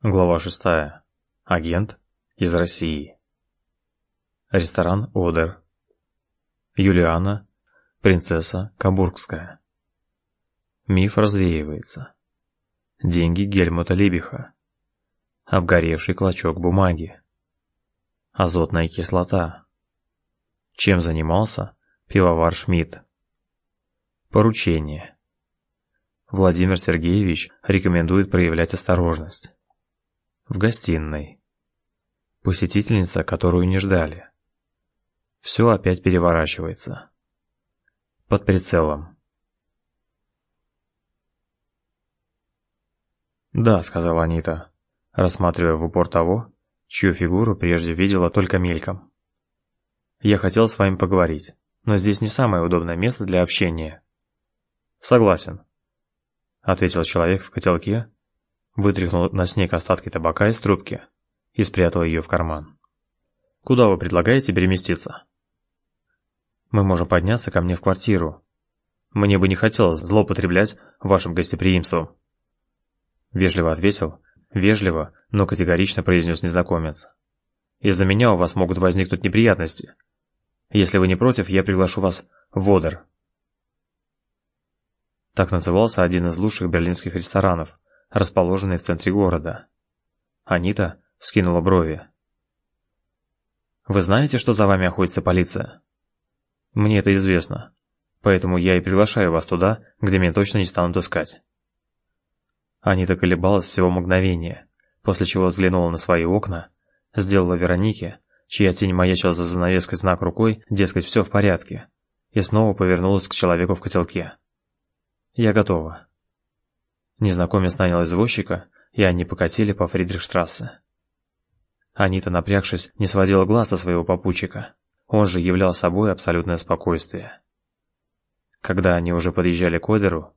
Глава 6. Агент из России. Ресторан Одер. Юлиана, принцесса Кабургская. Миф развеивается. Деньги Гельмута Либиха. Обгоревший клочок бумаги. Азотная кислота. Чем занимался пивовар Шмидт? Поручение. Владимир Сергеевич рекомендует проявлять осторожность в гостиной. Посетительница, которую не ждали. Все опять переворачивается. Под прицелом. «Да», — сказала Анита, рассматривая в упор того, чью фигуру прежде видела только мельком. «Я хотел с вами поговорить, но здесь не самое удобное место для общения». «Согласен», — ответил человек в котелке, вытряхнул на снег остатки табака из трубки и спрятал ее в карман. «Куда вы предлагаете переместиться?» «Мы можем подняться ко мне в квартиру. Мне бы не хотелось злоупотреблять вашим гостеприимством». Вежливо ответил, вежливо, но категорично произнес незнакомец. «Из-за меня у вас могут возникнуть неприятности. Если вы не против, я приглашу вас в Одер». Так назывался один из лучших берлинских ресторанов – расположенный в центре города. Анита вскинула брови. «Вы знаете, что за вами охотится полиция?» «Мне это известно, поэтому я и приглашаю вас туда, где меня точно не станут искать». Анита колебалась всего мгновение, после чего взглянула на свои окна, сделала Веронике, чья тень маячила за занавеской знак рукой, дескать, все в порядке, и снова повернулась к человеку в котелке. «Я готова». Незнакомец нанял извозчика, и они покатили по Фридрихштрассе. Анита, напрягшись, не сводила глаз со своего попутчика. Он же являл собой абсолютное спокойствие. Когда они уже подъезжали к Одеру,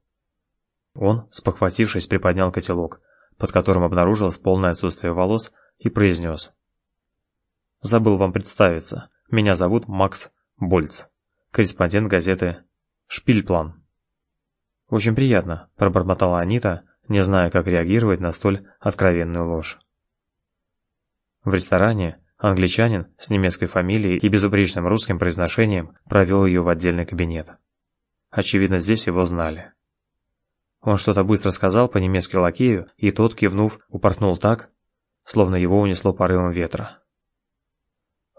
он, спохватившись, приподнял котелок, под которым обнаружилось полное отсутствие волос, и произнес. «Забыл вам представиться. Меня зовут Макс Больц, корреспондент газеты «Шпильплан». «Очень приятно», – пробормотала Анита, не зная, как реагировать на столь откровенную ложь. В ресторане англичанин с немецкой фамилией и безупречным русским произношением провел ее в отдельный кабинет. Очевидно, здесь его знали. Он что-то быстро сказал по-немецки лакею, и тот, кивнув, упорхнул так, словно его унесло порывом ветра.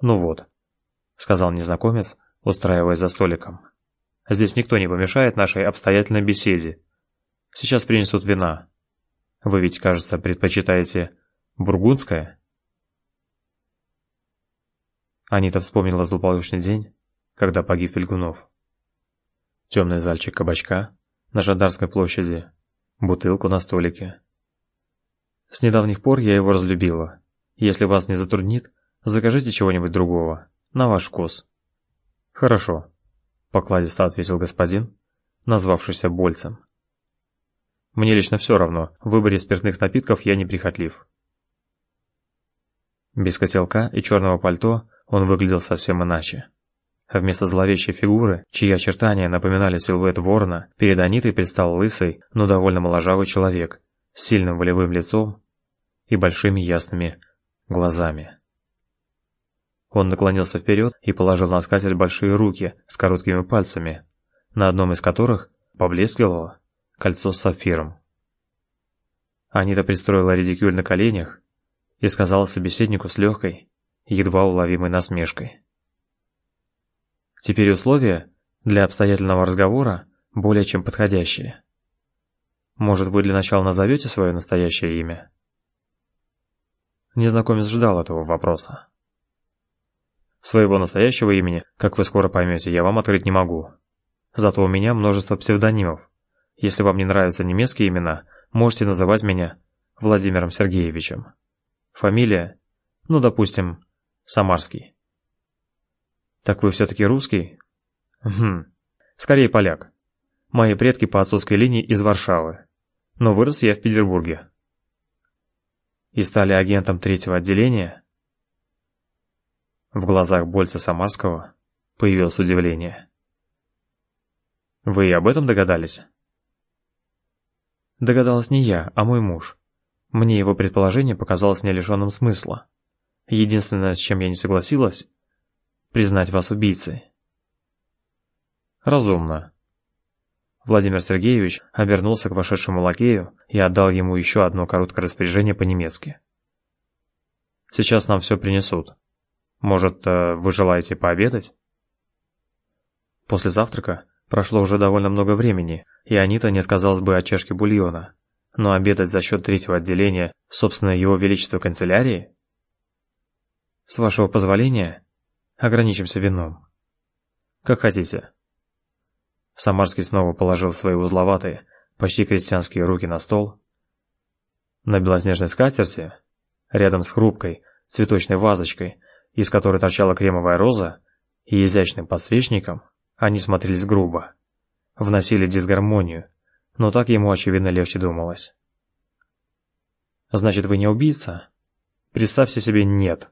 «Ну вот», — сказал незнакомец, устраиваясь за столиком. Здесь никто не помешает нашей обстоятельной беседе. Сейчас принесут вина. Вы ведь, кажется, предпочитаете бургундское? Анита вспомнила злополучный день, когда погиб Вильгунов. Темный зальчик кабачка на Жандарской площади, бутылку на столике. С недавних пор я его разлюбила. Если вас не затруднит, закажите чего-нибудь другого, на ваш вкус. Хорошо покладисто ответил господин, назвавшийся Больцем. Мне лично все равно, в выборе спиртных напитков я не прихотлив. Без котелка и черного пальто он выглядел совсем иначе. Вместо зловещей фигуры, чьи очертания напоминали силуэт ворона, перед Анитой предстал лысый, но довольно моложавый человек с сильным волевым лицом и большими ясными глазами. Он наклонился вперед и положил на скатерть большие руки с короткими пальцами, на одном из которых поблескивало кольцо с сапфиром. Анита пристроила редикюль на коленях и сказала собеседнику с легкой, едва уловимой насмешкой. «Теперь условия для обстоятельного разговора более чем подходящие. Может, вы для начала назовете свое настоящее имя?» Незнакомец ждал этого вопроса. Своего настоящего имени, как вы скоро поймете, я вам открыть не могу. Зато у меня множество псевдонимов. Если вам не нравятся немецкие имена, можете называть меня Владимиром Сергеевичем. Фамилия? Ну, допустим, Самарский. Так вы все-таки русский? Хм, скорее поляк. Мои предки по отцовской линии из Варшавы. Но вырос я в Петербурге. И стали агентом третьего отделения? В глазах Больца Самарского появилось удивление. «Вы и об этом догадались?» Догадалась не я, а мой муж. Мне его предположение показалось не лишенным смысла. Единственное, с чем я не согласилась, признать вас убийцей. Разумно. Владимир Сергеевич обернулся к вошедшему лакею и отдал ему еще одно короткое распоряжение по-немецки. Сейчас нам все принесут. Может, э, вы желаете пообедать? После завтрака прошло уже довольно много времени, и Анита не отказалась бы от чашки бульона. Но обедать за счет третьего отделения, собственно, его величества канцелярии? С вашего позволения, ограничимся вином. Как хотите. Самарский снова положил свои узловатые, почти крестьянские руки на стол. На белоснежной скатерти, рядом с хрупкой, цветочной вазочкой, из которой торчала кремовая роза, и изящным подсвечником, они смотрелись грубо, вносили дисгармонию, но так ему очевидно легче думалось. Значит, вы не убийца? Представьте себе, нет.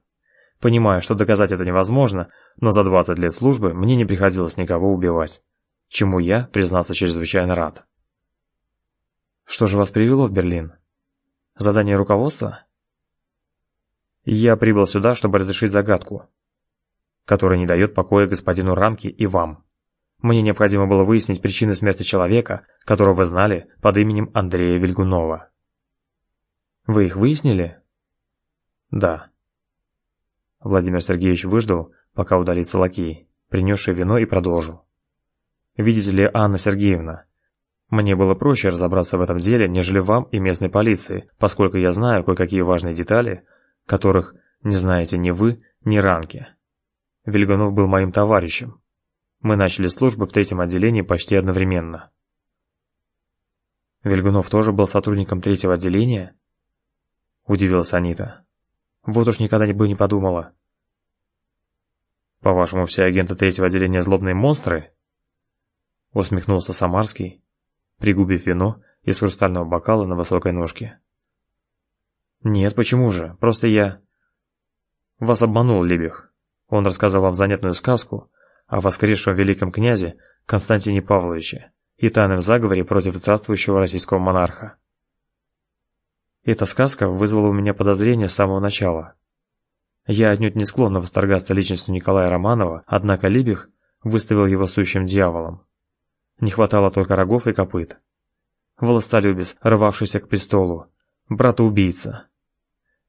Понимаю, что доказать это невозможно, но за 20 лет службы мне не приходилось никого убивать, чему я, признаться, чрезвычайно рад. Что же вас привело в Берлин? Задание руководства? Я прибыл сюда, чтобы разрешить загадку, которая не дает покоя господину Ранке и вам. Мне необходимо было выяснить причины смерти человека, которого вы знали под именем Андрея Вильгунова. Вы их выяснили? Да. Владимир Сергеевич выждал, пока удалится лакей, принесший вино и продолжил. Видите ли, Анна Сергеевна, мне было проще разобраться в этом деле, нежели вам и местной полиции, поскольку я знаю кое-какие важные детали, которых не знаете ни вы, ни Ранки. Вильгунов был моим товарищем, мы начали службу в третьем отделении почти одновременно. Вильгунов тоже был сотрудником третьего отделения? Удивилась Анита. Вот уж никогда бы не подумала. По-вашему, все агенты третьего отделения злобные монстры? Усмехнулся Самарский, пригубив вино из хрустального бокала на высокой ножке. Нет, почему же? Просто я... Вас обманул Лебех. Он рассказал вам занятную сказку, о воскресшем великом князе Константине Павловиче и тайном заговоре против здравствующего российского монарха. Эта сказка вызвала у меня подозрения с самого начала. Я отнюдь не склонна восторгаться личностью Николая Романова, однако Либих выставил его сущим дьяволом. Не хватало только рогов и копыт. Властолюбец, рвавшийся к престолу, брата-убийца.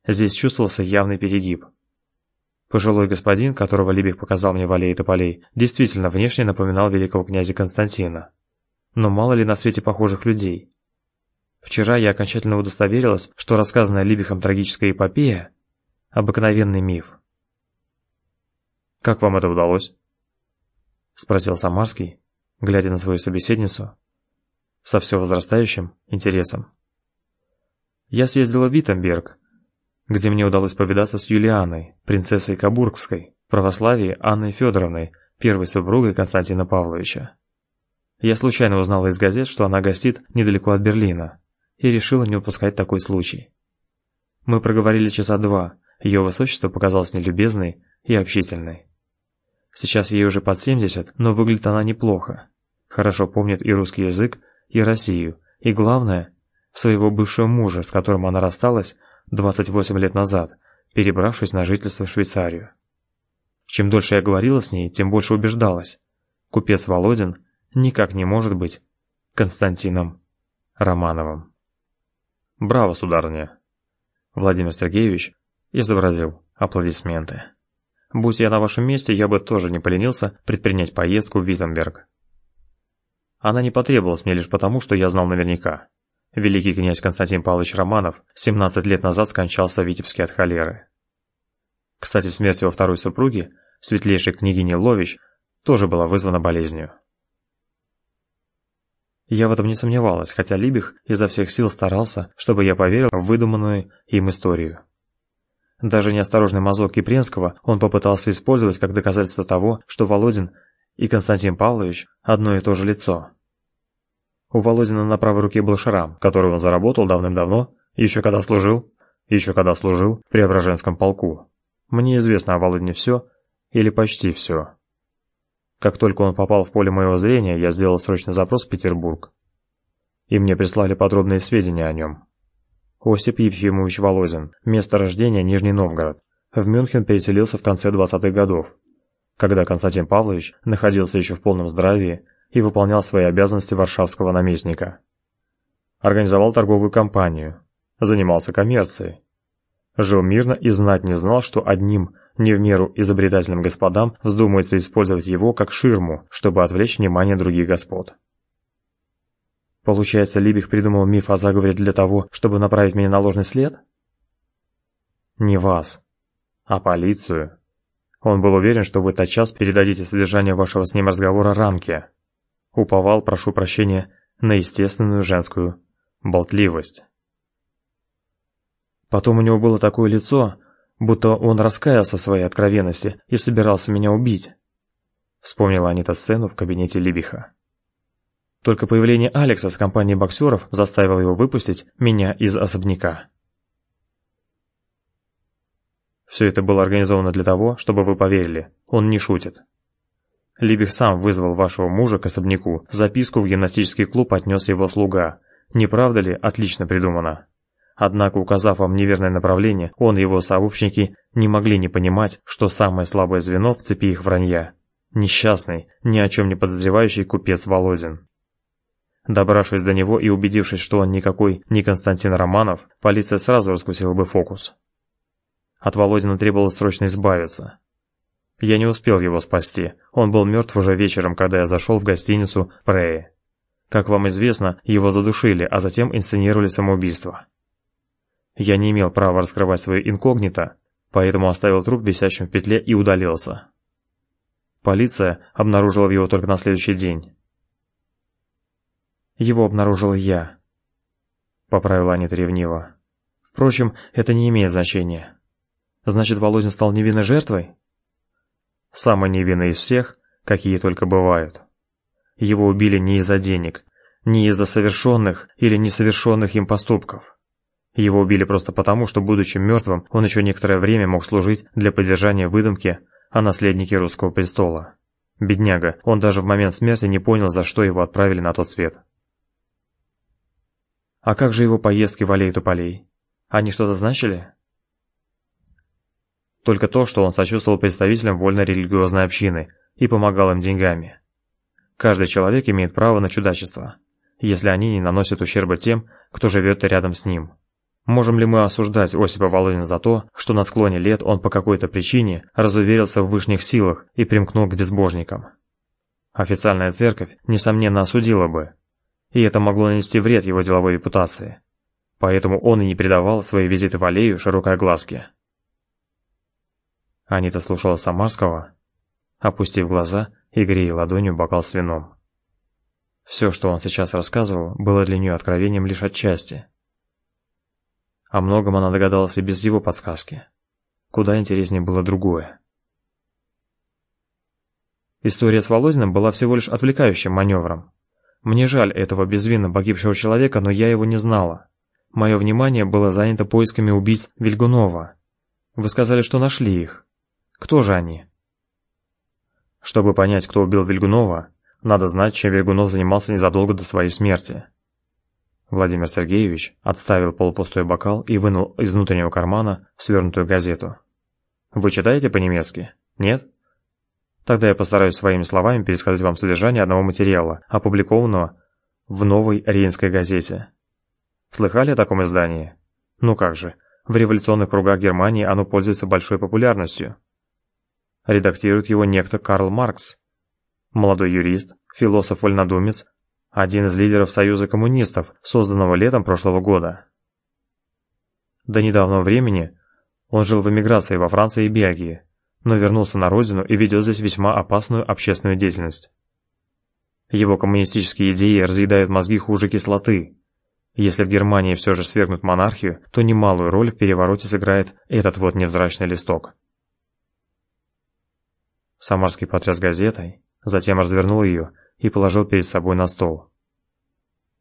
Здесь чувствовался явный перегиб. Пожилой господин, которого Либих показал мне в аллее тополей, действительно внешне напоминал великого князя Константина. Но мало ли на свете похожих людей. Вчера я окончательно удостоверилась, что рассказанная Либихом трагическая эпопея – обыкновенный миф. «Как вам это удалось?» – спросил Самарский, глядя на свою собеседницу со все возрастающим интересом. «Я съездила в Виттенберг, где мне удалось повидаться с Юлианой, принцессой Кабургской, православии Анной Федоровной, первой супругой Константина Павловича. Я случайно узнала из газет, что она гостит недалеко от Берлина, и решила не упускать такой случай. Мы проговорили часа два, ее высочество показалось мне любезной и общительной. Сейчас ей уже под 70, но выглядит она неплохо. Хорошо помнит и русский язык, и Россию, и главное, своего бывшего мужа, с которым она рассталась 28 лет назад, перебравшись на жительство в Швейцарию. Чем дольше я говорила с ней, тем больше убеждалась. Купец Володин никак не может быть Константином Романовым. Браво, сударыня. Владимир Сергеевич изобразил аплодисменты. Будь я на вашем месте, я бы тоже не поленился предпринять поездку в Виттенберг. Она не потребовалась мне лишь потому, что я знал наверняка. Великий князь Константин Павлович Романов 17 лет назад скончался в Витебске от холеры. Кстати, смерть его второй супруги, светлейшей княгини Лович, тоже была вызвана болезнью. Я в этом не сомневалась, хотя Либих изо всех сил старался, чтобы я поверил в выдуманную им историю. Даже неосторожный мазок Кипренского он попытался использовать как доказательство того, что Володин и Константин Павлович одно и то же лицо. У Володина на правой руке был шрам, который он заработал давным-давно, еще когда служил, еще когда служил в Преображенском полку. Мне известно о Володине все, или почти все. Как только он попал в поле моего зрения, я сделал срочный запрос в Петербург. И мне прислали подробные сведения о нем. Осип Ефимович Волозин, место рождения Нижний Новгород. В Мюнхен переселился в конце 20-х годов, когда Константин Павлович находился еще в полном здравии и выполнял свои обязанности варшавского наместника. Организовал торговую компанию, занимался коммерцией. Жил мирно и знать не знал, что одним не в меру изобретательным господам вздумается использовать его как ширму, чтобы отвлечь внимание других господ. Получается, Либих придумал миф о заговоре для того, чтобы направить меня на ложный след? Не вас, а полицию. Он был уверен, что вы тотчас передадите содержание вашего с ним разговора Ранке. Уповал, прошу прощения, на естественную женскую болтливость. Потом у него было такое лицо, будто он раскаялся в своей откровенности и собирался меня убить. Вспомнила Анита сцену в кабинете Либиха. Только появление Алекса с компанией боксеров заставило его выпустить меня из особняка. Все это было организовано для того, чтобы вы поверили, он не шутит. Либих сам вызвал вашего мужа к особняку, записку в гимнастический клуб отнес его слуга. Не правда ли, отлично придумано? Однако, указав вам неверное направление, он и его сообщники не могли не понимать, что самое слабое звено в цепи их вранья – несчастный, ни о чем не подозревающий купец Володин. Добравшись до него и убедившись, что он никакой не Константин Романов, полиция сразу раскусила бы фокус. От Володина требовалось срочно избавиться. Я не успел его спасти, он был мертв уже вечером, когда я зашел в гостиницу Преи. Как вам известно, его задушили, а затем инсценировали самоубийство. Я не имел права раскрывать свое инкогнито, поэтому оставил труп висящим в петле и удалился. Полиция обнаружила его только на следующий день. Его обнаружил я. Поправила Анита ревниво. Впрочем, это не имеет значения. Значит, Володин стал невинной жертвой? Самый невинный из всех, какие только бывают. Его убили не из-за денег, не из-за совершенных или несовершенных им поступков. Его убили просто потому, что, будучи мертвым, он еще некоторое время мог служить для поддержания выдумки о наследнике русского престола. Бедняга, он даже в момент смерти не понял, за что его отправили на тот свет. А как же его поездки в аллею тополей? Они что-то значили? Только то, что он сочувствовал представителям вольно-религиозной общины и помогал им деньгами. Каждый человек имеет право на чудачество, если они не наносят ущерба тем, кто живет рядом с ним. Можем ли мы осуждать Осипа Володина за то, что на склоне лет он по какой-то причине разуверился в вышних силах и примкнул к безбожникам? Официальная церковь, несомненно, осудила бы, и это могло нанести вред его деловой репутации. Поэтому он и не придавал свои визиты в аллею широкой огласке. Анита слушала Самарского, опустив глаза и грея ладонью бокал с вином. Все, что он сейчас рассказывал, было для нее откровением лишь отчасти. О многом она догадалась и без его подсказки. Куда интереснее было другое. История с Володиным была всего лишь отвлекающим маневром. Мне жаль этого безвинно погибшего человека, но я его не знала. Мое внимание было занято поисками убийц Вильгунова. Вы сказали, что нашли их. Кто же они? Чтобы понять, кто убил Вильгунова, надо знать, чем Вильгунов занимался незадолго до своей смерти. Владимир Сергеевич отставил полупустой бокал и вынул из внутреннего кармана свернутую газету. Вы читаете по-немецки? Нет? Тогда я постараюсь своими словами пересказать вам содержание одного материала, опубликованного в новой Рейнской газете. Слыхали о таком издании? Ну как же, в революционных кругах Германии оно пользуется большой популярностью. Редактирует его некто Карл Маркс, молодой юрист, философ-вольнодумец, один из лидеров Союза коммунистов, созданного летом прошлого года. До недавнего времени он жил в эмиграции во Франции и Бельгии, но вернулся на родину и ведет здесь весьма опасную общественную деятельность. Его коммунистические идеи разъедают мозги хуже кислоты. Если в Германии все же свергнут монархию, то немалую роль в перевороте сыграет этот вот невзрачный листок. Самарский потряс газетой, затем развернул ее и положил перед собой на стол.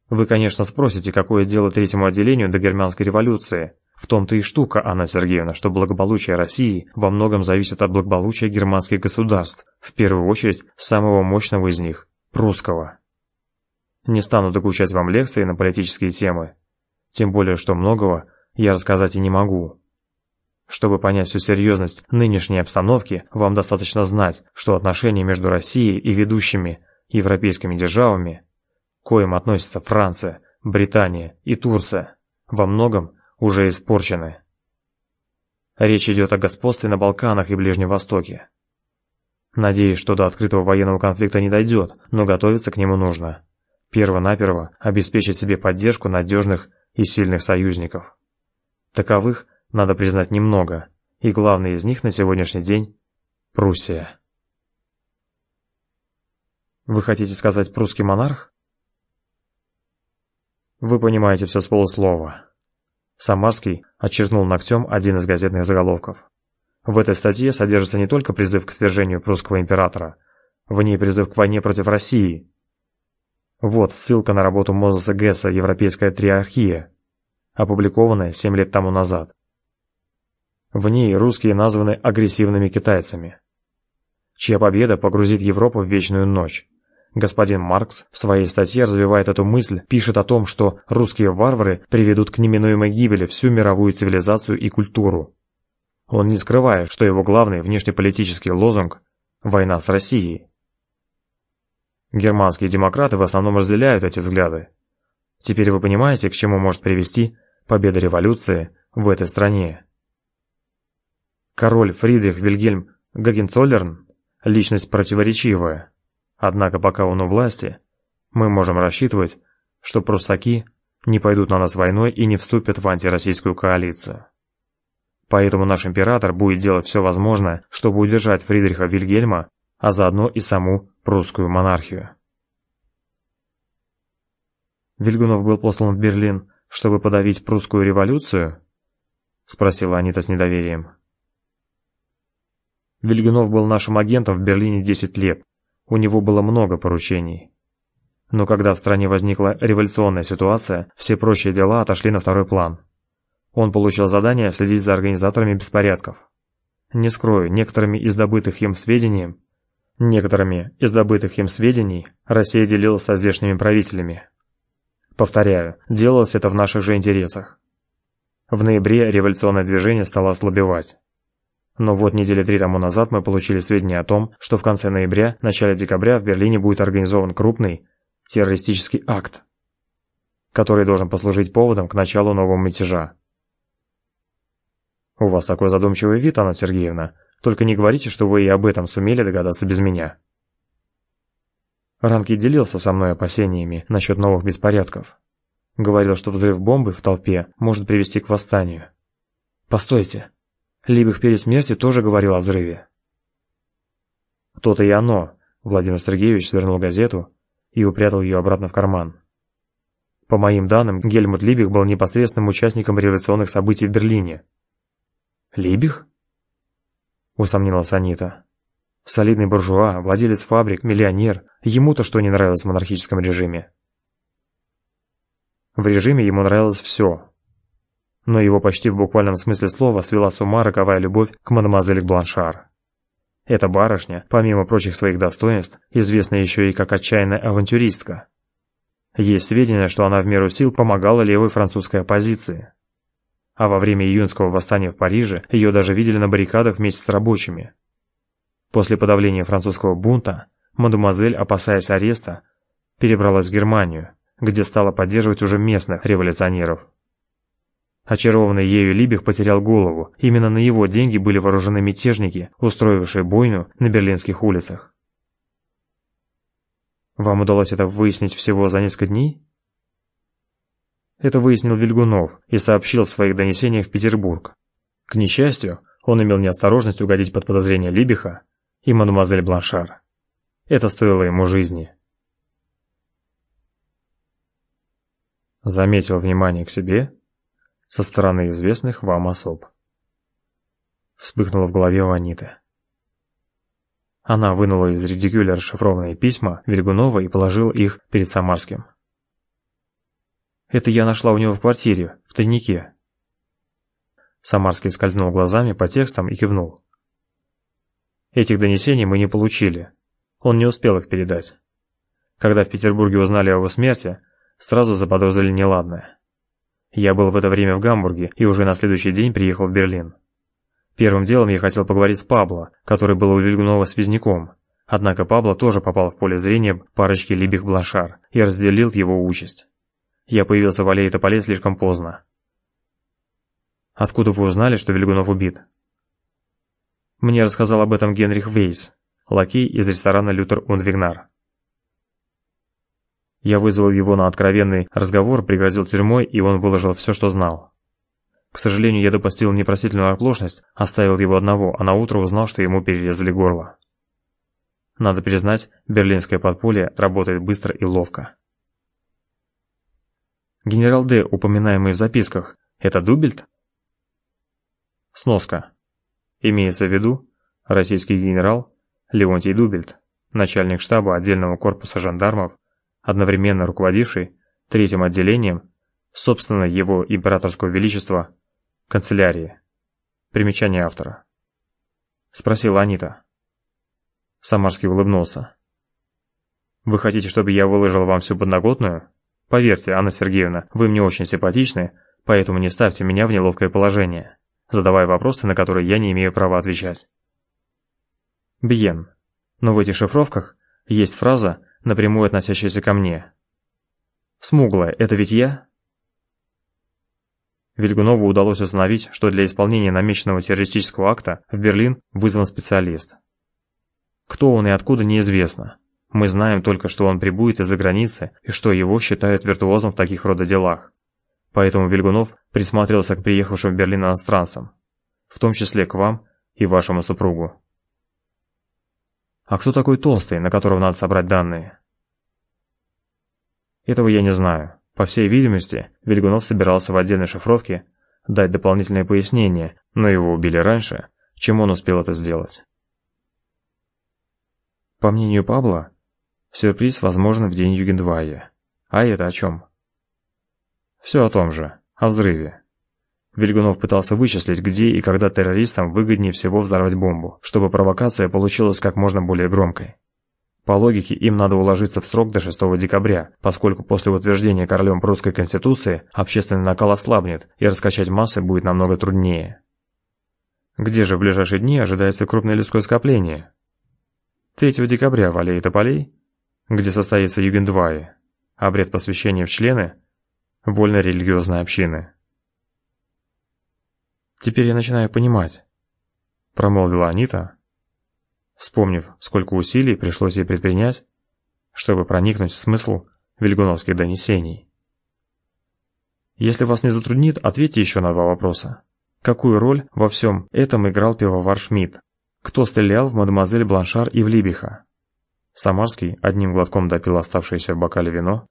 Вы, конечно, спросите, какое дело третьему отделению до германской революции, в том-то и штука, Анна Сергеевна, что благополучие России во многом зависит от благополучия германских государств, в первую очередь самого мощного из них – прусского. Не стану докучать вам лекции на политические темы. Тем более, что многого я рассказать и не могу. Чтобы понять всю серьезность нынешней обстановки, вам достаточно знать, что отношения между Россией и ведущими европейскими державами, к коим относятся Франция, Британия и Турция, во многом уже испорчены. Речь идет о господстве на Балканах и Ближнем Востоке. Надеюсь, что до открытого военного конфликта не дойдет, но готовиться к нему нужно. Перво-наперво обеспечить себе поддержку надежных и сильных союзников. Таковых, надо признать, немного, и главный из них на сегодняшний день – Пруссия. Вы хотите сказать прусский монарх? Вы понимаете все с полуслова. Самарский очеркнул ногтем один из газетных заголовков. В этой статье содержится не только призыв к свержению прусского императора, в ней призыв к войне против России. Вот ссылка на работу Мозеса Гесса «Европейская триархия», опубликованная 7 лет тому назад. В ней русские названы агрессивными китайцами, чья победа погрузит Европу в вечную ночь. Господин Маркс в своей статье развивает эту мысль, пишет о том, что русские варвары приведут к неминуемой гибели всю мировую цивилизацию и культуру. Он не скрывает, что его главный внешнеполитический лозунг – война с Россией. Германские демократы в основном разделяют эти взгляды. Теперь вы понимаете, к чему может привести победа революции в этой стране. Король Фридрих Вильгельм Гагенцоллерн – личность противоречивая. Однако пока он у власти, мы можем рассчитывать, что пруссаки не пойдут на нас войной и не вступят в антироссийскую коалицию. Поэтому наш император будет делать все возможное, чтобы удержать Фридриха Вильгельма, а заодно и саму прусскую монархию. Вильгунов был послан в Берлин, чтобы подавить прусскую революцию? спросила Анита с недоверием. Вильгунов был нашим агентом в Берлине 10 лет. У него было много поручений. Но когда в стране возникла революционная ситуация, все прочие дела отошли на второй план. Он получил задание следить за организаторами беспорядков. Не скрою, некоторыми из добытых им сведений, некоторыми из добытых им сведений Россия делилась со здешними правителями. Повторяю, делалось это в наших же интересах. В ноябре революционное движение стало ослабевать. Но вот недели три тому назад мы получили сведения о том, что в конце ноября, начале декабря в Берлине будет организован крупный террористический акт, который должен послужить поводом к началу нового мятежа. У вас такой задумчивый вид, Анна Сергеевна. Только не говорите, что вы и об этом сумели догадаться без меня. Ранки делился со мной опасениями насчет новых беспорядков. Говорил, что взрыв бомбы в толпе может привести к восстанию. Постойте, Либих перед смертью тоже говорил о взрыве. Кто-то и оно. Владимир Сергеевич свернул газету и упрятал ее обратно в карман. По моим данным, Гельмут Либих был непосредственным участником революционных событий в Берлине. Либих? Усомнилась Анита. Солидный буржуа, владелец фабрик, миллионер. Ему-то что не нравилось в монархическом режиме? В режиме ему нравилось все, но его почти в буквальном смысле слова свела с ума роковая любовь к мадемуазель Бланшар. Эта барышня, помимо прочих своих достоинств, известна еще и как отчаянная авантюристка. Есть сведения, что она в меру сил помогала левой французской оппозиции. А во время июньского восстания в Париже ее даже видели на баррикадах вместе с рабочими. После подавления французского бунта, мадемуазель, опасаясь ареста, перебралась в Германию, где стала поддерживать уже местных революционеров. Очарованный ею Либих потерял голову. Именно на его деньги были вооружены мятежники, устроившие бойню на берлинских улицах. Вам удалось это выяснить всего за несколько дней? Это выяснил Вильгунов и сообщил в своих донесениях в Петербург. К несчастью, он имел неосторожность угодить под подозрение Либиха и мадемуазель Бланшар. Это стоило ему жизни. Заметил внимание к себе со стороны известных вам особ. Вспыхнуло в голове у Аниты. Она вынула из редикюля расшифрованные письма Вильгунова и положила их перед Самарским. «Это я нашла у него в квартире, в тайнике». Самарский скользнул глазами по текстам и кивнул. «Этих донесений мы не получили. Он не успел их передать. Когда в Петербурге узнали о его смерти, сразу заподозрили неладное. Я был в это время в Гамбурге и уже на следующий день приехал в Берлин. Первым делом я хотел поговорить с Пабло, который был у Вильгунова связняком. Однако Пабло тоже попал в поле зрения парочки Либих Блашар и разделил его участь. Я появился в аллее Тополей слишком поздно. Откуда вы узнали, что Вильгунов убит? Мне рассказал об этом Генрих Вейс, лакей из ресторана Лютер und Вигнар. Я вызвал его на откровенный разговор, пригрозил тюрьмой, и он выложил все, что знал. К сожалению, я допустил непростительную оплошность, оставил его одного, а на утро узнал, что ему перерезали горло. Надо признать, берлинское подполье работает быстро и ловко. Генерал Д, упоминаемый в записках, это Дубельт? Сноска. Имеется в виду российский генерал Леонтий Дубельт, начальник штаба отдельного корпуса жандармов, одновременно руководивший третьим отделением, собственно, его императорского величества, канцелярии. Примечание автора. Спросила Анита. Самарский улыбнулся. Вы хотите, чтобы я выложил вам всю подноготную? Поверьте, Анна Сергеевна, вы мне очень симпатичны, поэтому не ставьте меня в неловкое положение, задавая вопросы, на которые я не имею права отвечать. Биен. Но в этих шифровках есть фраза, напрямую относящаяся ко мне. «Смуглая, это ведь я?» Вильгунову удалось установить, что для исполнения намеченного террористического акта в Берлин вызван специалист. Кто он и откуда неизвестно. Мы знаем только, что он прибудет из-за границы и что его считают виртуозом в таких рода делах. Поэтому Вильгунов присматривался к приехавшим в Берлин иностранцам, в том числе к вам и вашему супругу. А кто такой толстый, на которого надо собрать данные? Этого я не знаю. По всей видимости, Вильгунов собирался в отдельной шифровке дать дополнительные пояснения, но его убили раньше, чем он успел это сделать. По мнению Пабло, сюрприз возможен в день Югендвая. А это о чем? Все о том же, о взрыве. Вильгунов пытался вычислить, где и когда террористам выгоднее всего взорвать бомбу, чтобы провокация получилась как можно более громкой. По логике, им надо уложиться в срок до 6 декабря, поскольку после утверждения королем прусской конституции общественный накал ослабнет, и раскачать массы будет намного труднее. Где же в ближайшие дни ожидается крупное людское скопление? 3 декабря в аллее Тополей, где состоится Югендвай, обряд посвящения в члены вольно-религиозной общины. Теперь я начинаю понимать, промолвила Анита, вспомнив, сколько усилий пришлось ей предпринять, чтобы проникнуть в смысл вильгуновских донесений. Если вас не затруднит, ответьте еще на два вопроса. Какую роль во всем этом играл пивовар Шмидт? Кто стрелял в мадемуазель Бланшар и в Либиха? Самарский одним глотком допил оставшееся в бокале вино,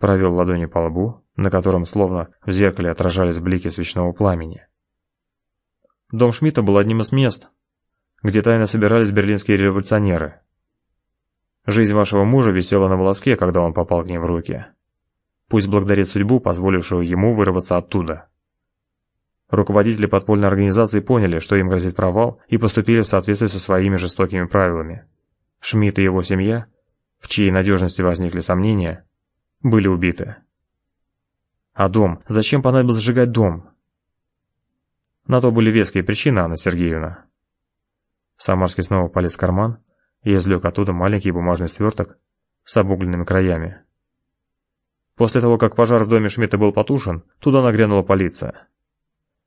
провел ладони по лбу, на котором словно в зеркале отражались блики свечного пламени. Дом Шмидта был одним из мест, где тайно собирались берлинские революционеры. Жизнь вашего мужа висела на волоске, когда он попал к ним в руки. Пусть благодарит судьбу, позволившую ему вырваться оттуда. Руководители подпольной организации поняли, что им грозит провал, и поступили в соответствии со своими жестокими правилами. Шмидт и его семья, в чьей надежности возникли сомнения, были убиты. А дом? Зачем понадобилось сжигать дом? На то были веские причины, Анна Сергеевна. Самарский снова полез в карман и извлек оттуда маленький бумажный сверток с обугленными краями. После того, как пожар в доме Шмидта был потушен, туда нагрянула полиция.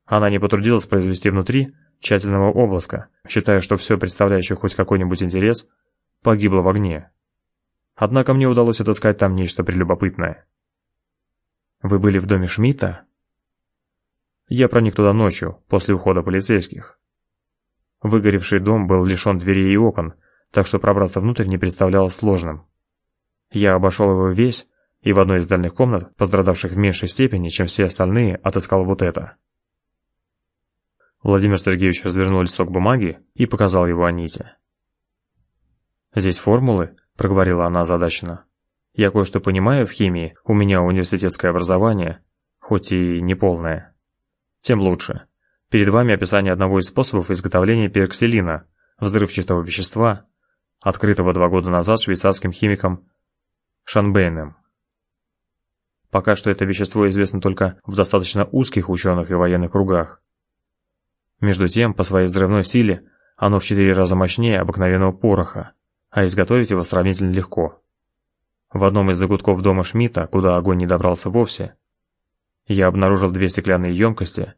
Она не потрудилась произвести внутри тщательного обыска, считая, что все, представляющее хоть какой-нибудь интерес, погибло в огне. Однако мне удалось отыскать там нечто прелюбопытное. «Вы были в доме Шмидта?» Я проник туда ночью, после ухода полицейских. Выгоревший дом был лишен дверей и окон, так что пробраться внутрь не представлялось сложным. Я обошел его весь и в одной из дальних комнат, пострадавших в меньшей степени, чем все остальные, отыскал вот это. Владимир Сергеевич развернул листок бумаги и показал его Аните. «Здесь формулы?» – проговорила она озадаченно. «Я кое-что понимаю в химии, у меня университетское образование, хоть и не полное» тем лучше. Перед вами описание одного из способов изготовления пероксилина, взрывчатого вещества, открытого два года назад швейцарским химиком Шанбейном. Пока что это вещество известно только в достаточно узких ученых и военных кругах. Между тем, по своей взрывной силе, оно в четыре раза мощнее обыкновенного пороха, а изготовить его сравнительно легко. В одном из закутков дома Шмидта, куда огонь не добрался вовсе, я обнаружил две стеклянные емкости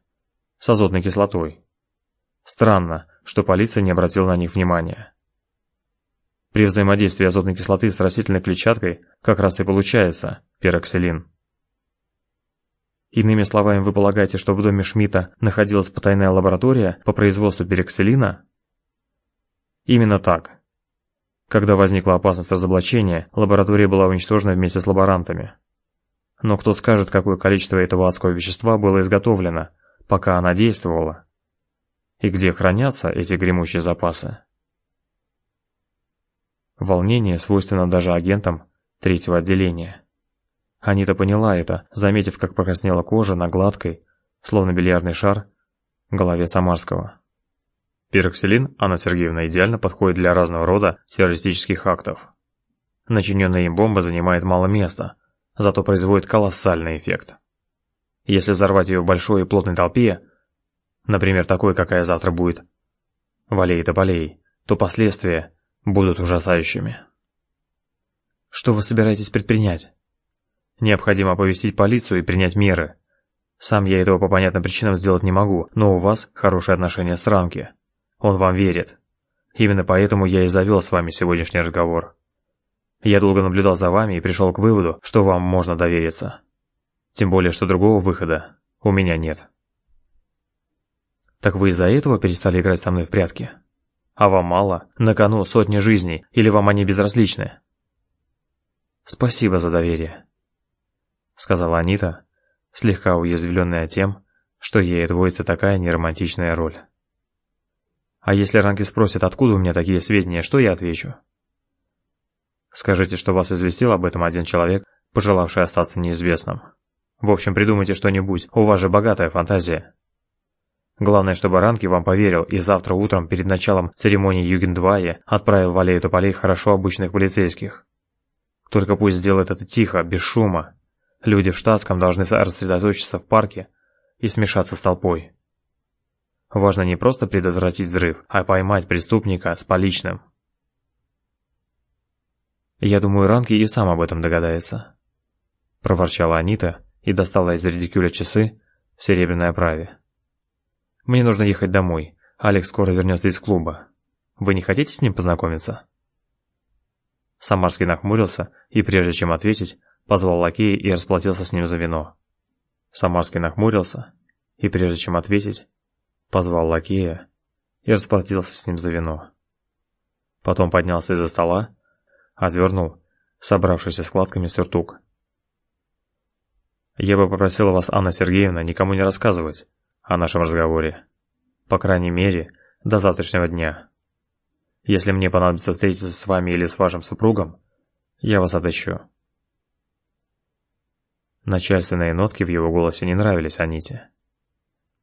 с азотной кислотой. Странно, что полиция не обратила на них внимания. При взаимодействии азотной кислоты с растительной клетчаткой как раз и получается пироксилин. Иными словами, вы полагаете, что в доме Шмидта находилась потайная лаборатория по производству пероксилина? Именно так. Когда возникла опасность разоблачения, лаборатория была уничтожена вместе с лаборантами. Но кто скажет, какое количество этого адского вещества было изготовлено, пока она действовала? И где хранятся эти гремучие запасы? Волнение свойственно даже агентам третьего отделения. Анита поняла это, заметив, как покраснела кожа на гладкой, словно бильярдный шар, голове Самарского. Пироксилин, Анна Сергеевна, идеально подходит для разного рода террористических актов. Начиненная им бомба занимает мало места, зато производит колоссальный эффект. Если взорвать ее в большой и плотной толпе, например, такой, какая завтра будет, валей тополей, то последствия будут ужасающими. Что вы собираетесь предпринять? Необходимо оповестить полицию и принять меры. Сам я этого по понятным причинам сделать не могу, но у вас хорошие отношения с Рамки. Он вам верит. Именно поэтому я и завел с вами сегодняшний разговор. Я долго наблюдал за вами и пришел к выводу, что вам можно довериться. Тем более, что другого выхода у меня нет. Так вы из-за этого перестали играть со мной в прятки? А вам мало? На кону сотни жизней, или вам они безразличны? Спасибо за доверие сказала Анита, слегка уязвленная тем, что ей отводится такая неромантичная роль. А если Ранки спросят, откуда у меня такие сведения, что я отвечу? Скажите, что вас известил об этом один человек, пожелавший остаться неизвестным. В общем, придумайте что-нибудь, у вас же богатая фантазия. Главное, чтобы Ранки вам поверил и завтра утром перед началом церемонии Югендвае отправил в аллею тополей хорошо обычных полицейских. Только пусть сделает это тихо, без шума, Люди в штатском должны рассредоточиться в парке и смешаться с толпой. Важно не просто предотвратить взрыв, а поймать преступника с поличным. Я думаю, Ранки и сам об этом догадается. Проворчала Анита и достала из редикюля часы в серебряной оправе. Мне нужно ехать домой. Алекс скоро вернется из клуба. Вы не хотите с ним познакомиться? Самарский нахмурился и, прежде чем ответить, позвал лакея и расплатился с ним за вино. Самарский нахмурился и, прежде чем ответить, позвал лакея и расплатился с ним за вино. Потом поднялся из-за стола, отвернул собравшийся складками сюртук. «Я бы попросила вас, Анна Сергеевна, никому не рассказывать о нашем разговоре. По крайней мере, до завтрашнего дня. Если мне понадобится встретиться с вами или с вашим супругом, я вас отыщу». Начальственные нотки в его голосе не нравились Аните.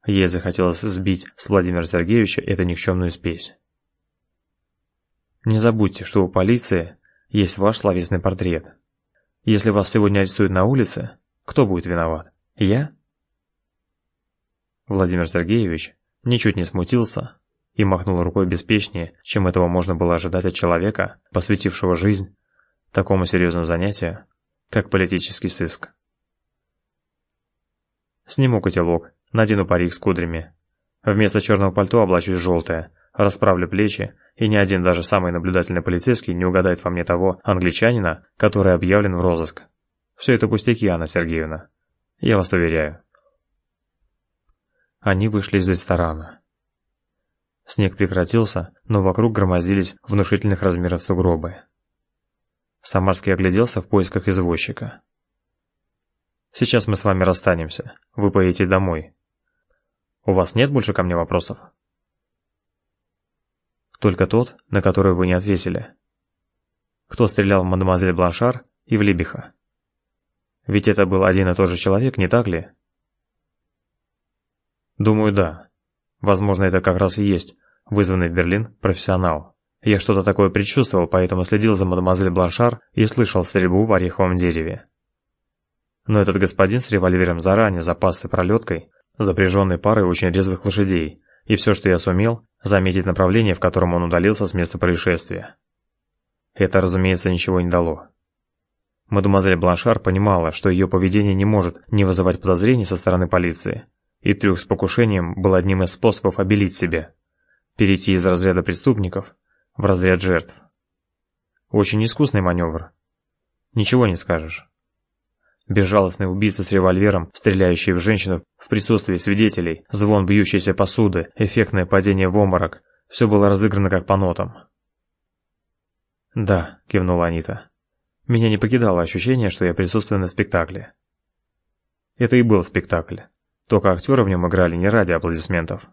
Ей захотелось сбить с Владимира Сергеевича эту никчемную спесь. Не забудьте, что у полиции есть ваш словесный портрет. Если вас сегодня арестуют на улице, кто будет виноват? Я? Владимир Сергеевич ничуть не смутился и махнул рукой беспечнее, чем этого можно было ожидать от человека, посвятившего жизнь такому серьезному занятию, как политический сыск. Сниму котелок, надену парик с кудрями. Вместо черного пальто облачусь желтое, расправлю плечи, и ни один даже самый наблюдательный полицейский не угадает во мне того англичанина, который объявлен в розыск. Все это пустяки, Анна Сергеевна. Я вас уверяю. Они вышли из ресторана. Снег прекратился, но вокруг громоздились внушительных размеров сугробы. Самарский огляделся в поисках извозчика. Сейчас мы с вами расстанемся. Вы поедете домой. У вас нет больше ко мне вопросов? Только тот, на который вы не ответили. Кто стрелял в мадемуазель Бланшар и в Либиха? Ведь это был один и тот же человек, не так ли? Думаю, да. Возможно, это как раз и есть вызванный в Берлин профессионал. Я что-то такое предчувствовал, поэтому следил за мадемуазель Бланшар и слышал стрельбу в ореховом дереве. Но этот господин с револьвером заранее запасся пролеткой, запряженной парой очень резвых лошадей, и все, что я сумел, заметить направление, в котором он удалился с места происшествия. Это, разумеется, ничего не дало. Мадемуазель Бланшар понимала, что ее поведение не может не вызывать подозрений со стороны полиции, и трюк с покушением был одним из способов обелить себя, перейти из разряда преступников в разряд жертв. Очень искусный маневр. Ничего не скажешь. Безжалостный убийца с револьвером, стреляющий в женщину в присутствии свидетелей, звон бьющейся посуды, эффектное падение в обморок – все было разыграно как по нотам. «Да», – кивнула Анита. «Меня не покидало ощущение, что я присутствую на спектакле». Это и был спектакль, только актеры в нем играли не ради аплодисментов.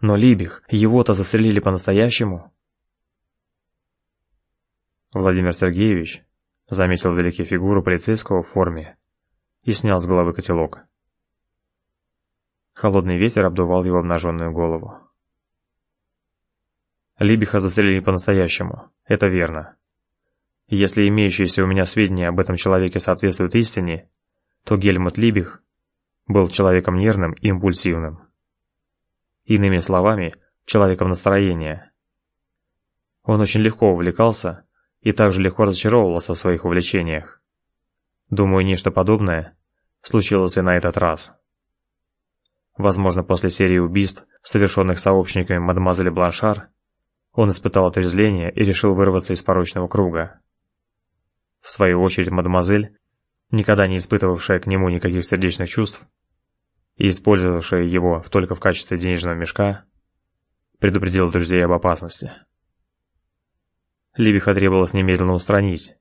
Но Либих, его-то застрелили по-настоящему. Владимир Сергеевич заметил вдалеке фигуру полицейского в форме и снял с головы котелок. Холодный ветер обдувал его обнаженную голову. Либиха застрелили по-настоящему, это верно. Если имеющиеся у меня сведения об этом человеке соответствуют истине, то Гельмут Либих был человеком нервным и импульсивным. Иными словами, человеком настроения. Он очень легко увлекался и также легко разочаровывался в своих увлечениях. Думаю, нечто подобное случилось и на этот раз. Возможно, после серии убийств, совершенных сообщниками мадемуазели Бланшар, он испытал отрезвление и решил вырваться из порочного круга. В свою очередь, мадемуазель, никогда не испытывавшая к нему никаких сердечных чувств и использовавшая его только в качестве денежного мешка, предупредила друзей об опасности. Либиха требовалось немедленно устранить,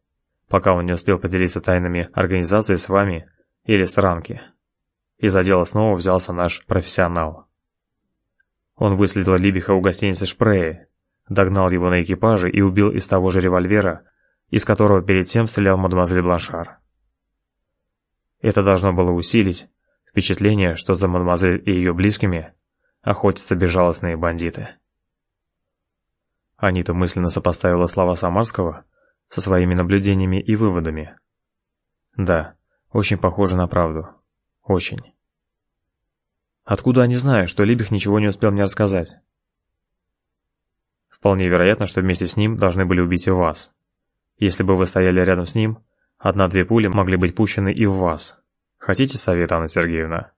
пока он не успел поделиться тайнами организации с вами или с Ранки. И за дело снова взялся наш профессионал. Он выследил Либиха у гостиницы Шпрее, догнал его на экипаже и убил из того же револьвера, из которого перед тем стрелял мадемуазель Бланшар. Это должно было усилить впечатление, что за мадемуазель и ее близкими охотятся безжалостные бандиты. Анита мысленно сопоставила слова Самарского со своими наблюдениями и выводами. Да, очень похоже на правду. Очень. Откуда они знают, что Либих ничего не успел мне рассказать? Вполне вероятно, что вместе с ним должны были убить и вас. Если бы вы стояли рядом с ним, одна-две пули могли быть пущены и в вас. Хотите совет, Анна Сергеевна?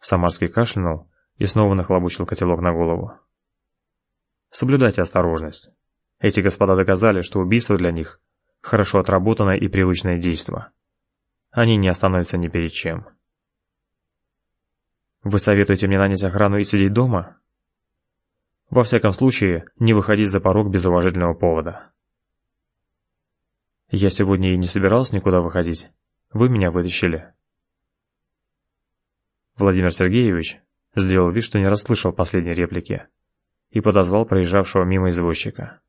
Самарский кашлянул и снова нахлобучил котелок на голову. Соблюдайте осторожность. Эти господа доказали, что убийство для них – хорошо отработанное и привычное действо. Они не остановятся ни перед чем. Вы советуете мне нанять охрану и сидеть дома? Во всяком случае, не выходить за порог без уважительного повода. Я сегодня и не собирался никуда выходить. Вы меня вытащили. Владимир Сергеевич сделал вид, что не расслышал последней реплики и подозвал проезжавшего мимо извозчика.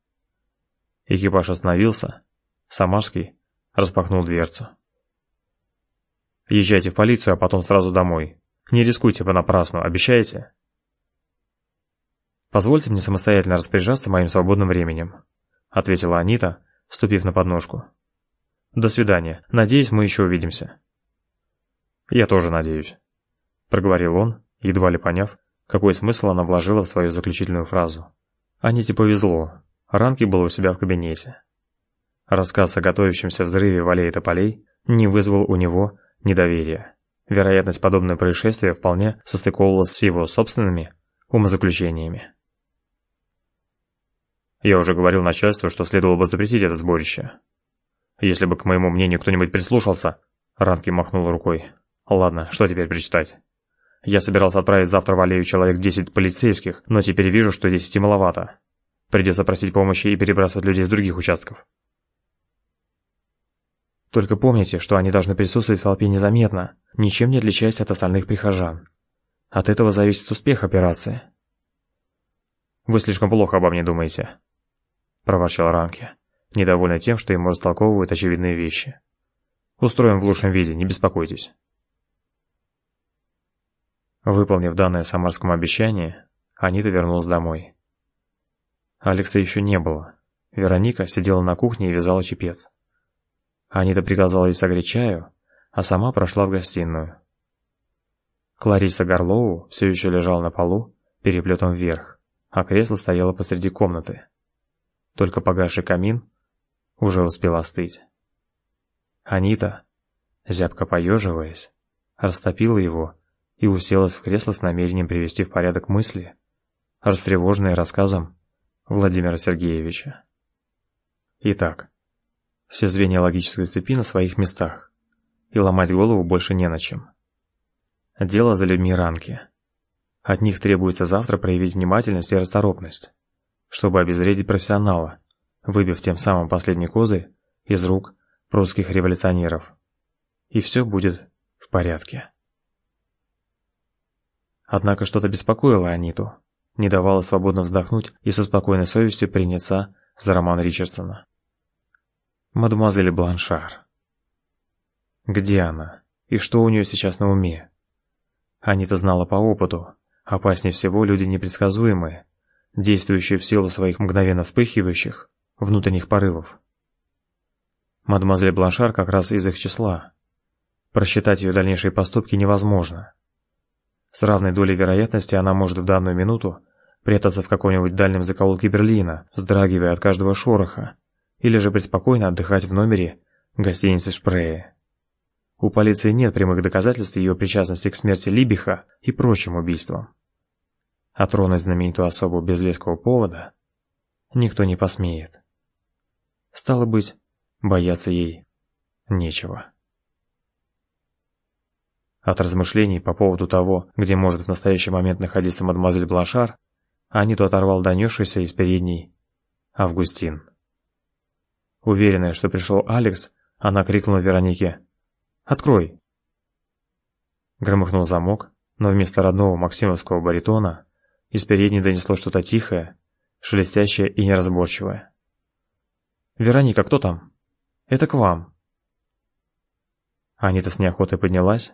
Экипаж остановился. Самарский распахнул дверцу. «Езжайте в полицию, а потом сразу домой. Не рискуйте понапрасну, обещаете?» «Позвольте мне самостоятельно распоряжаться моим свободным временем», ответила Анита, ступив на подножку. «До свидания. Надеюсь, мы еще увидимся». «Я тоже надеюсь», проговорил он, едва ли поняв, какой смысл она вложила в свою заключительную фразу. Аните повезло. Ранки был у себя в кабинете. Рассказ о готовящемся взрыве в аллее тополей не вызвал у него недоверия. Вероятность подобного происшествия вполне состыковывалась с его собственными умозаключениями. Я уже говорил начальству, что следовало бы запретить это сборище. Если бы к моему мнению кто-нибудь прислушался, Ранки махнул рукой. Ладно, что теперь прочитать? Я собирался отправить завтра в аллею человек 10 полицейских, но теперь вижу, что 10 маловато. Придется просить помощи и перебрасывать людей с других участков. Только помните, что они должны присутствовать в толпе незаметно, ничем не отличаясь от остальных прихожан. От этого зависит успех операции. Вы слишком плохо обо мне думаете, проворчал Ранки, недовольный тем, что ему растолковывают очевидные вещи. Устроим в лучшем виде, не беспокойтесь. Выполнив данное Самарскому обещание, Анита вернулась домой. Алекса еще не было. Вероника сидела на кухне и вязала чепец. Анита приказала ей согреть чаю, а сама прошла в гостиную. Клариса Горлоу все еще лежала на полу, переплетом вверх, а кресло стояло посреди комнаты. Только погасший камин уже успел остыть. Анита, зябко поеживаясь, растопила его и уселась в кресло с намерением привести в порядок мысли, растревоженные рассказом Владимира Сергеевича. Итак, все звенья логической цепи на своих местах, и ломать голову больше не на чем. Дело за людьми ранки. От них требуется завтра проявить внимательность и расторопность, чтобы обезвредить профессионала, выбив тем самым последний козырь из рук прусских революционеров. И все будет в порядке. Однако что-то беспокоило Аниту, не давало свободно вздохнуть и со спокойной совестью приняться за роман Ричардсона. Мадемуазель Бланшар. Где она? И что у нее сейчас на уме? Анита знала по опыту, опаснее всего люди непредсказуемые, действующие в силу своих мгновенно вспыхивающих внутренних порывов. Мадемуазель Бланшар как раз из их числа. Просчитать ее дальнейшие поступки невозможно. С равной долей вероятности она может в данную минуту прятаться в каком-нибудь дальнем закоулке Берлина, вздрагивая от каждого шороха, или же преспокойно отдыхать в номере гостиницы Шпрее. У полиции нет прямых доказательств ее причастности к смерти Либиха и прочим убийствам. А тронуть знаменитую особу без веского повода никто не посмеет. Стало быть, бояться ей нечего. От размышлений по поводу того, где может в настоящий момент находиться мадемуазель Бланшар, Аниту оторвал донесшийся из передней Августин. Уверенная, что пришел Алекс, она крикнула Веронике «Открой!». Громыхнул замок, но вместо родного максимовского баритона из передней донесло что-то тихое, шелестящее и неразборчивое. «Вероника, кто там?» «Это к вам». Анита с неохотой поднялась,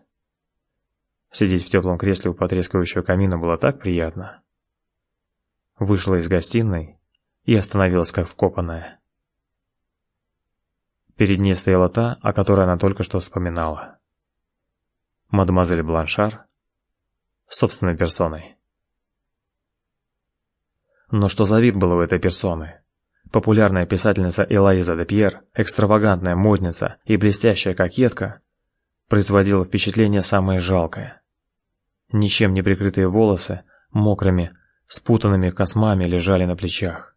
Сидеть в теплом кресле у потрескивающего камина было так приятно. Вышла из гостиной и остановилась как вкопанная. Перед ней стояла та, о которой она только что вспоминала. Мадемуазель Бланшар собственной персоной. Но что за вид было у этой персоны? Популярная писательница Элоиза де Пьер, экстравагантная модница и блестящая кокетка, производила впечатление самое жалкое ничем не прикрытые волосы, мокрыми, спутанными космами лежали на плечах.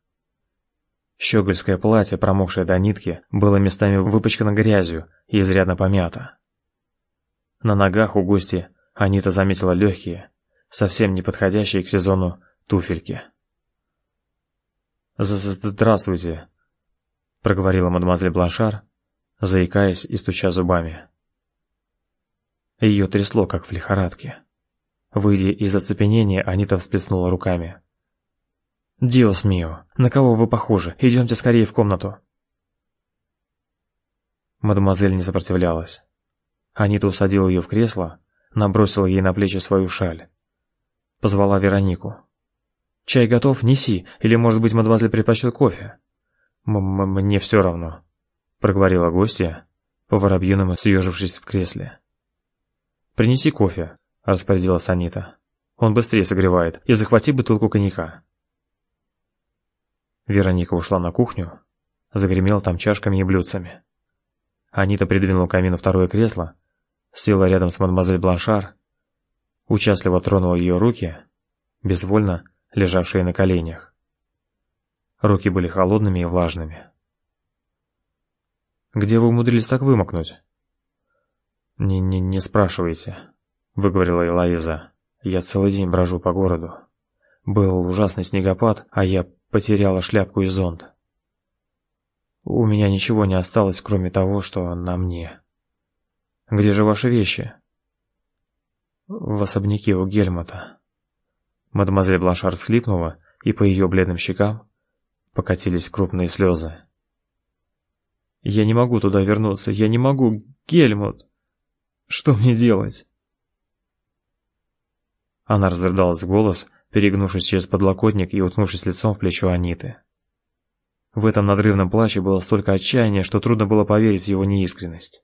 Щегольское платье, промокшее до нитки, было местами выпачкано грязью и изрядно помято. На ногах у гости Анита заметила легкие, совсем не подходящие к сезону туфельки. «Здравствуйте», — проговорила мадемуазель Бланшар, заикаясь и стуча зубами. Ее трясло, как в лихорадке. Выйдя из оцепенения, Анита всплеснула руками. «Диос мио, на кого вы похожи? Идемте скорее в комнату!» Мадемуазель не сопротивлялась. Анита усадила ее в кресло, набросила ей на плечи свою шаль. Позвала Веронику. «Чай готов? Неси. Или, может быть, мадемуазель предпочтет кофе?» М -м «Мне все равно», — проговорила гостья, по-воробьиному съежившись в кресле. «Принеси кофе», распорядилась Анита. Он быстрее согревает. И захвати бутылку коньяка. Вероника ушла на кухню, загремела там чашками и блюдцами. Анита придвинула к камину второе кресло, села рядом с мадемуазель Бланшар, участливо тронула ее руки, безвольно лежавшие на коленях. Руки были холодными и влажными. Где вы умудрились так вымокнуть? Не не не спрашивайте выговорила Элоиза. Я целый день брожу по городу. Был ужасный снегопад, а я потеряла шляпку и зонт. У меня ничего не осталось, кроме того, что на мне. Где же ваши вещи? В особняке у Гельмута. Мадемуазель Бланшар всхлипнула, и по ее бледным щекам покатились крупные слезы. Я не могу туда вернуться, я не могу, Гельмут. Что мне делать? Она разрыдалась в голос, перегнувшись через подлокотник и уткнувшись лицом в плечо Аниты. В этом надрывном плаче было столько отчаяния, что трудно было поверить в его неискренность.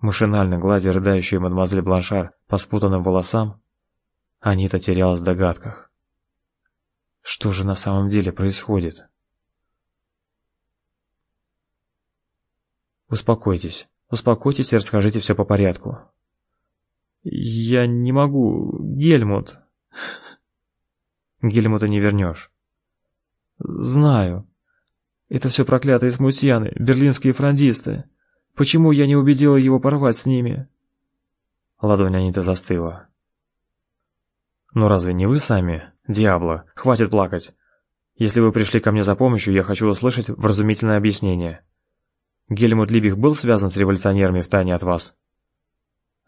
Машинально гладя рыдающую мадемуазель Бланшар по спутанным волосам, Анита терялась в догадках. Что же на самом деле происходит? Успокойтесь, успокойтесь и расскажите все по порядку. Я не могу, Гельмут. Гельмута не вернешь. Знаю. Это все проклятые смутьяны, берлинские франдисты. Почему я не убедила его порвать с ними? Ладонь Аниты застыла. Но разве не вы сами, Диабло? Хватит плакать. Если вы пришли ко мне за помощью, я хочу услышать вразумительное объяснение. Гельмут Либих был связан с революционерами в тайне от вас?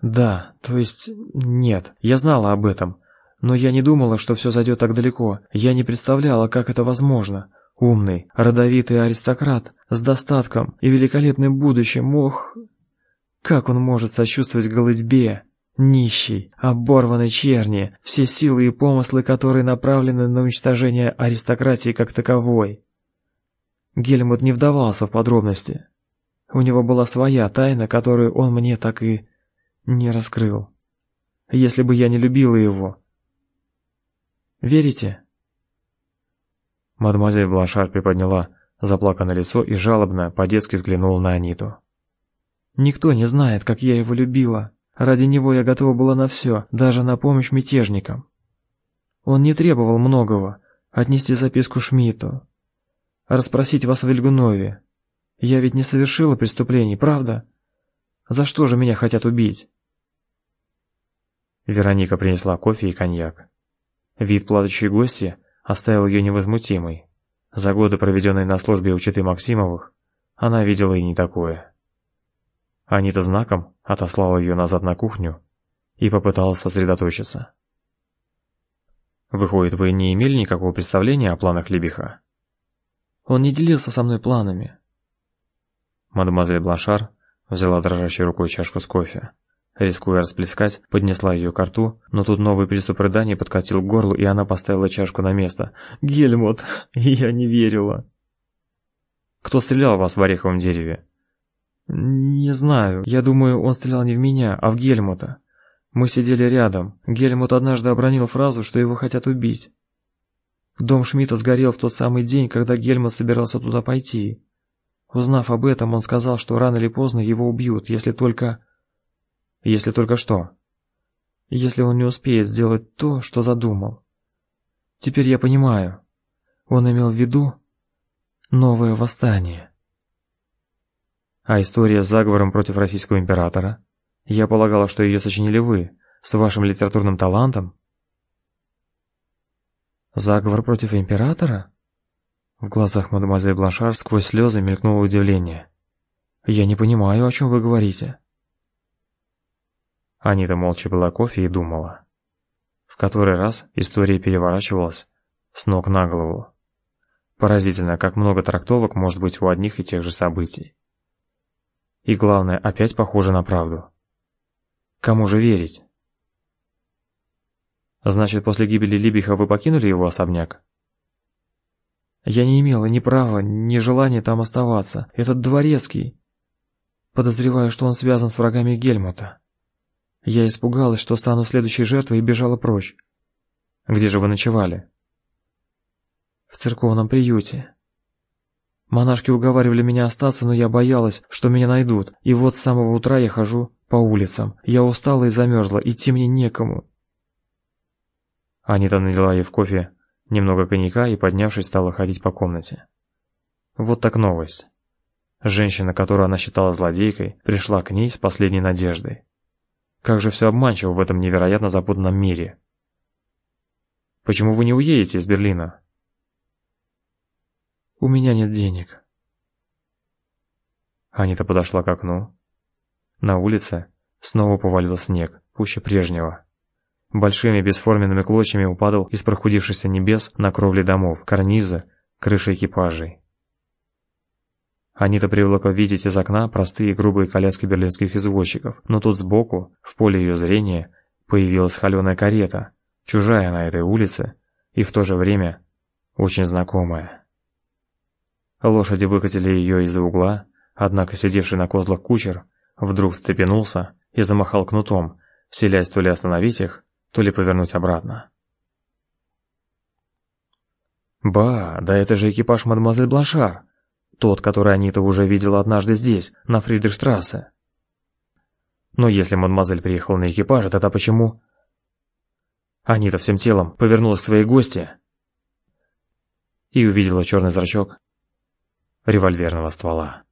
Да, то есть нет. Я знала об этом, но я не думала, что все зайдет так далеко. Я не представляла, как это возможно. Умный, родовитый аристократ с достатком и великолепным будущим. Ох, как он может сочувствовать голытьбе? Нищий, оборванный черни, все силы и помыслы, которые направлены на уничтожение аристократии как таковой. Гельмут не вдавался в подробности. У него была своя тайна, которую он мне так и не раскрыл. Если бы я не любила его. Верите? Мадемуазель Бланшар приподняла заплаканное лицо и жалобно по-детски взглянула на Аниту. Никто не знает, как я его любила. Ради него я готова была на все, даже на помощь мятежникам. Он не требовал многого: отнести записку Шмидту, расспросить вас в Вильгунове. Я ведь не совершила преступлений, правда? За что же меня хотят убить? Вероника принесла кофе и коньяк. Вид плачущей гости оставил ее невозмутимой. За годы, проведенные на службе у Читы Максимовых, она видела и не такое. Анита знаком отослала ее назад на кухню и попыталась сосредоточиться. Выходит, вы не имели никакого представления о планах Либиха? Он не делился со мной планами. Мадемуазель Бланшар взяла дрожащей рукой чашку с кофе. Рискуя расплескать, поднесла ее к рту, но тут новый приступ рыданий подкатил к горлу, и она поставила чашку на место. «Гельмут! Я не верила!» «Кто стрелял в вас в ореховом дереве?» «Не знаю. Я думаю, он стрелял не в меня, а в Гельмута. Мы сидели рядом. Гельмут однажды обронил фразу, что его хотят убить. Дом Шмидта сгорел в тот самый день, когда Гельмут собирался туда пойти. Узнав об этом, он сказал, что рано или поздно его убьют, если только... Если только что? Если он не успеет сделать то, что задумал. Теперь я понимаю. Он имел в виду новое восстание. А история с заговором против российского императора? Я полагала, что ее сочинили вы, с вашим литературным талантом. Заговор против императора? В глазах мадемуазель Бланшар сквозь слезы мелькнуло удивление. Я не понимаю, о чем вы говорите. Анита молча пила кофе и думала. В который раз история переворачивалась с ног на голову. Поразительно, как много трактовок может быть у одних и тех же событий. И главное, опять похоже на правду. Кому же верить? Значит, после гибели Либиха вы покинули его особняк? Я не имела ни права, ни желания там оставаться. Этот дворецкий. Подозреваю, что он связан с врагами Гельмута. Я испугалась, что стану следующей жертвой и бежала прочь. Где же вы ночевали? В церковном приюте. Монашки уговаривали меня остаться, но я боялась, что меня найдут. И вот с самого утра я хожу по улицам. Я устала и замерзла, идти мне некому. Анита налила ей в кофе немного коньяка и, поднявшись, стала ходить по комнате. Вот так новость. Женщина, которую она считала злодейкой, пришла к ней с последней надеждой. Как же все обманчиво в этом невероятно запутанном мире. Почему вы не уедете из Берлина? У меня нет денег. Анита подошла к окну. На улице снова повалил снег, пуще прежнего. Большими бесформенными клочьями упадал из прохудившихся небес на кровли домов, карнизы, крыши экипажей. Анита привыкла видеть из окна простые грубые коляски берлинских извозчиков, но тут сбоку, в поле ее зрения, появилась холеная карета, чужая на этой улице и в то же время очень знакомая. Лошади выкатили ее из-за угла, однако сидевший на козлах кучер вдруг встрепенулся и замахал кнутом, селясь то ли остановить их, то ли повернуть обратно. «Ба, да это же экипаж мадемуазель Бланшар, тот, который Анита уже видела однажды здесь, на Фридрихштрассе. Но если мадемуазель приехала на экипаже, тогда почему...» Анита всем телом повернулась к своей гости и увидела черный зрачок револьверного ствола.